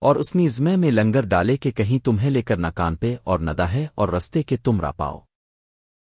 اور اس نیزمے میں لنگر ڈالے کہ کہیں تمہیں لے کر نہ کان پہ اور نہ داہے اور رستے کے تم را پاؤ۔